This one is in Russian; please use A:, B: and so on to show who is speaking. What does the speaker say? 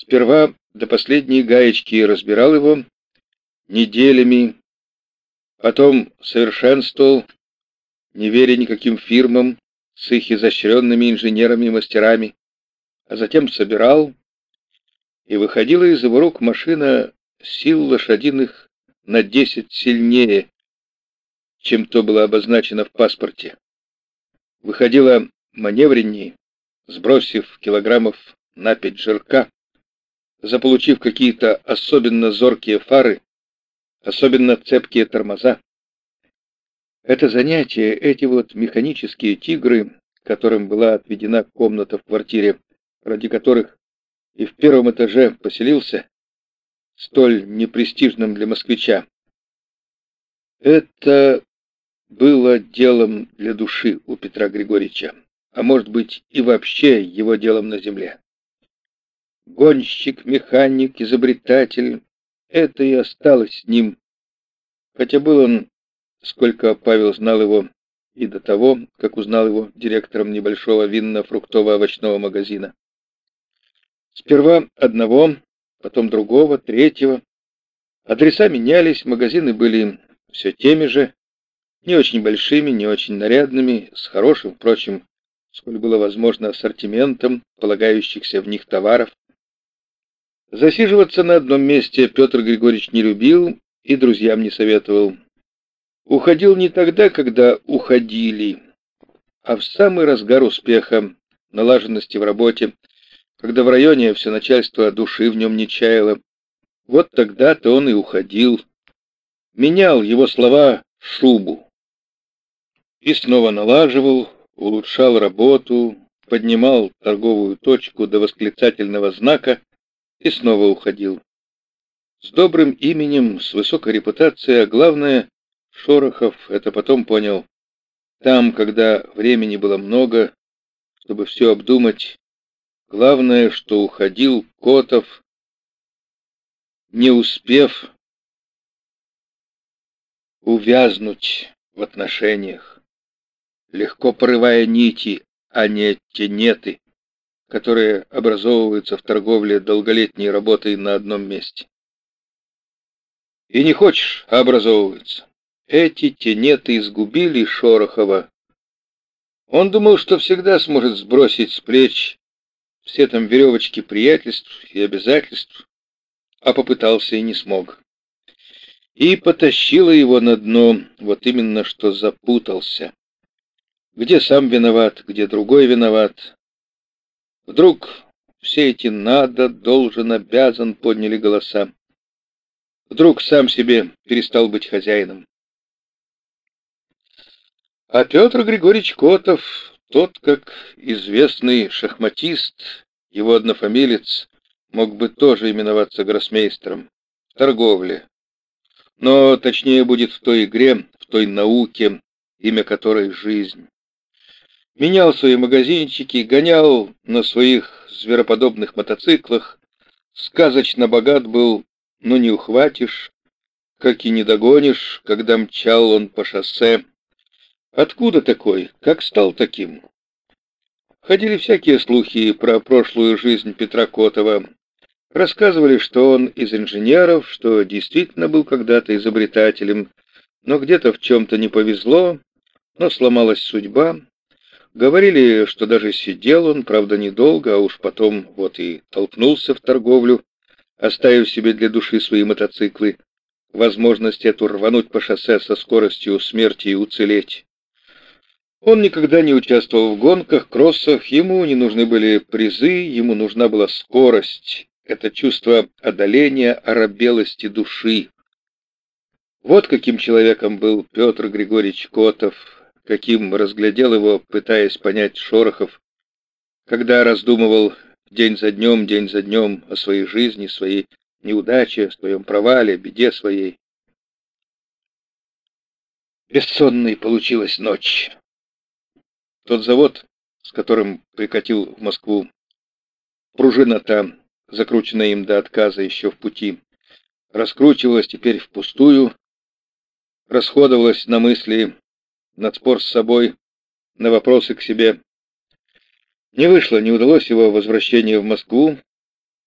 A: Сперва до последней гаечки разбирал его неделями, потом совершенствовал, не веря никаким фирмам с их изощренными инженерами и мастерами, а затем собирал, и выходила из его рук машина сил лошадиных на десять сильнее, чем то было обозначено в паспорте. Выходила маневреннее, сбросив килограммов на пять жирка, заполучив какие-то особенно зоркие фары, особенно цепкие тормоза. Это занятие, эти вот механические тигры, которым была отведена комната в квартире, ради которых и в первом этаже поселился, столь непрестижным для москвича, это было делом для души у Петра Григорьевича, а может быть и вообще его делом на земле. Гонщик, механик, изобретатель — это и осталось с ним. Хотя был он, сколько Павел знал его, и до того, как узнал его директором небольшого винно-фруктово-овощного магазина. Сперва одного, потом другого, третьего. Адреса менялись, магазины были все теми же, не очень большими, не очень нарядными, с хорошим, впрочем, сколь было возможно, ассортиментом полагающихся в них товаров. Засиживаться на одном месте Петр Григорьевич не любил и друзьям не советовал. Уходил не тогда, когда уходили, а в самый разгар успеха, налаженности в работе, когда в районе все начальство души в нем не чаяло. Вот тогда-то он и уходил. Менял его слова шубу. И снова налаживал, улучшал работу, поднимал торговую точку до восклицательного знака и снова уходил. С добрым именем, с высокой репутацией, а главное, Шорохов это потом понял. Там, когда времени было много, чтобы все обдумать, главное, что уходил Котов, не успев увязнуть в отношениях, легко порывая нити, а не тенеты которые образовываются в торговле долголетней работой на одном месте. И не хочешь, а образовываются. Эти тенеты изгубили Шорохова. Он думал, что всегда сможет сбросить с плеч все там веревочки приятельств и обязательств, а попытался и не смог. И потащило его на дно, вот именно что запутался. Где сам виноват, где другой виноват, Вдруг все эти «надо», «должен», «обязан» подняли голоса. Вдруг сам себе перестал быть хозяином. А Петр Григорьевич Котов, тот, как известный шахматист, его однофамилец, мог бы тоже именоваться гроссмейстером в торговле. Но точнее будет в той игре, в той науке, имя которой жизнь менял свои магазинчики, гонял на своих звероподобных мотоциклах, сказочно богат был, но не ухватишь, как и не догонишь, когда мчал он по шоссе. Откуда такой? Как стал таким? Ходили всякие слухи про прошлую жизнь Петра Котова. Рассказывали, что он из инженеров, что действительно был когда-то изобретателем, но где-то в чем-то не повезло, но сломалась судьба, Говорили, что даже сидел он, правда, недолго, а уж потом вот и толкнулся в торговлю, оставив себе для души свои мотоциклы, возможность эту рвануть по шоссе со скоростью смерти и уцелеть. Он никогда не участвовал в гонках, кроссах, ему не нужны были призы, ему нужна была скорость, это чувство одоления, оробелости души. Вот каким человеком был Петр Григорьевич Котов, каким разглядел его, пытаясь понять Шорохов, когда раздумывал день за днем, день за днем о своей жизни, своей неудаче, о своем провале, беде своей. Бессонной получилась ночь. Тот завод, с которым прикатил в Москву, пружина там, закрученная им до отказа еще в пути, раскручивалась теперь впустую, расходовалась на мысли на спор с собой, на вопросы к себе. Не вышло, не удалось его возвращение в Москву,